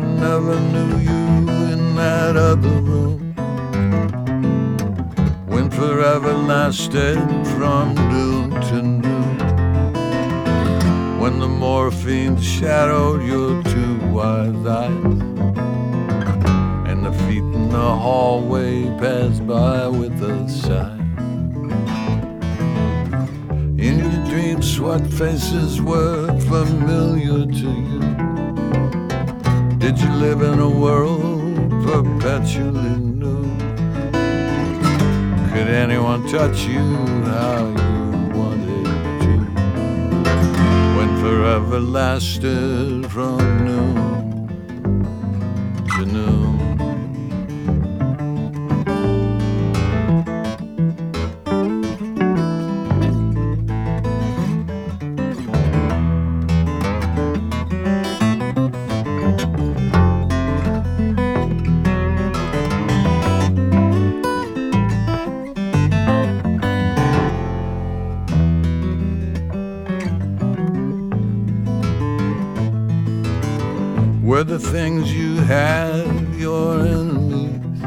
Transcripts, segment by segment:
never knew you in that other room. When forever lasted from noon to noon. When the morphine shadowed your two wise eyes. And the feet in the hallway passed by with a sigh. In your dreams, what faces were familiar to you? Did you live in a world perpetually new? Could anyone touch you how you wanted to? When forever lasted from noon to noon. Were the things you had your enemies?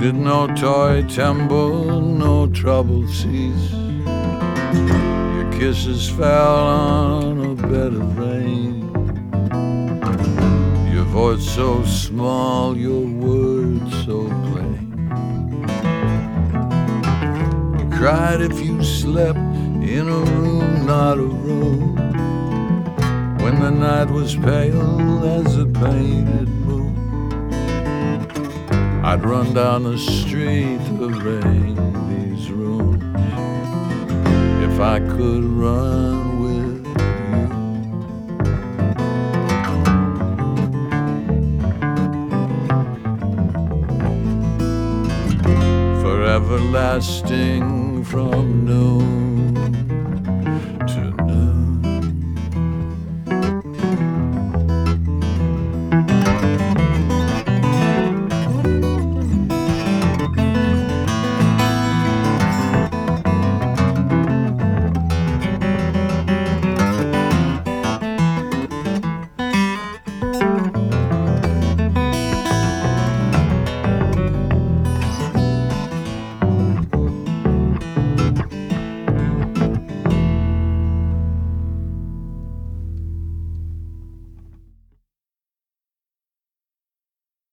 Did no toy tumble, no trouble cease? Your kisses fell on a bed of rain. Your voice so small, your words so plain. You cried if you slept in a room, not a room when the night was pale as a painted moon. I'd run down the street to rain these rooms if I could run with you. Forever lasting from noon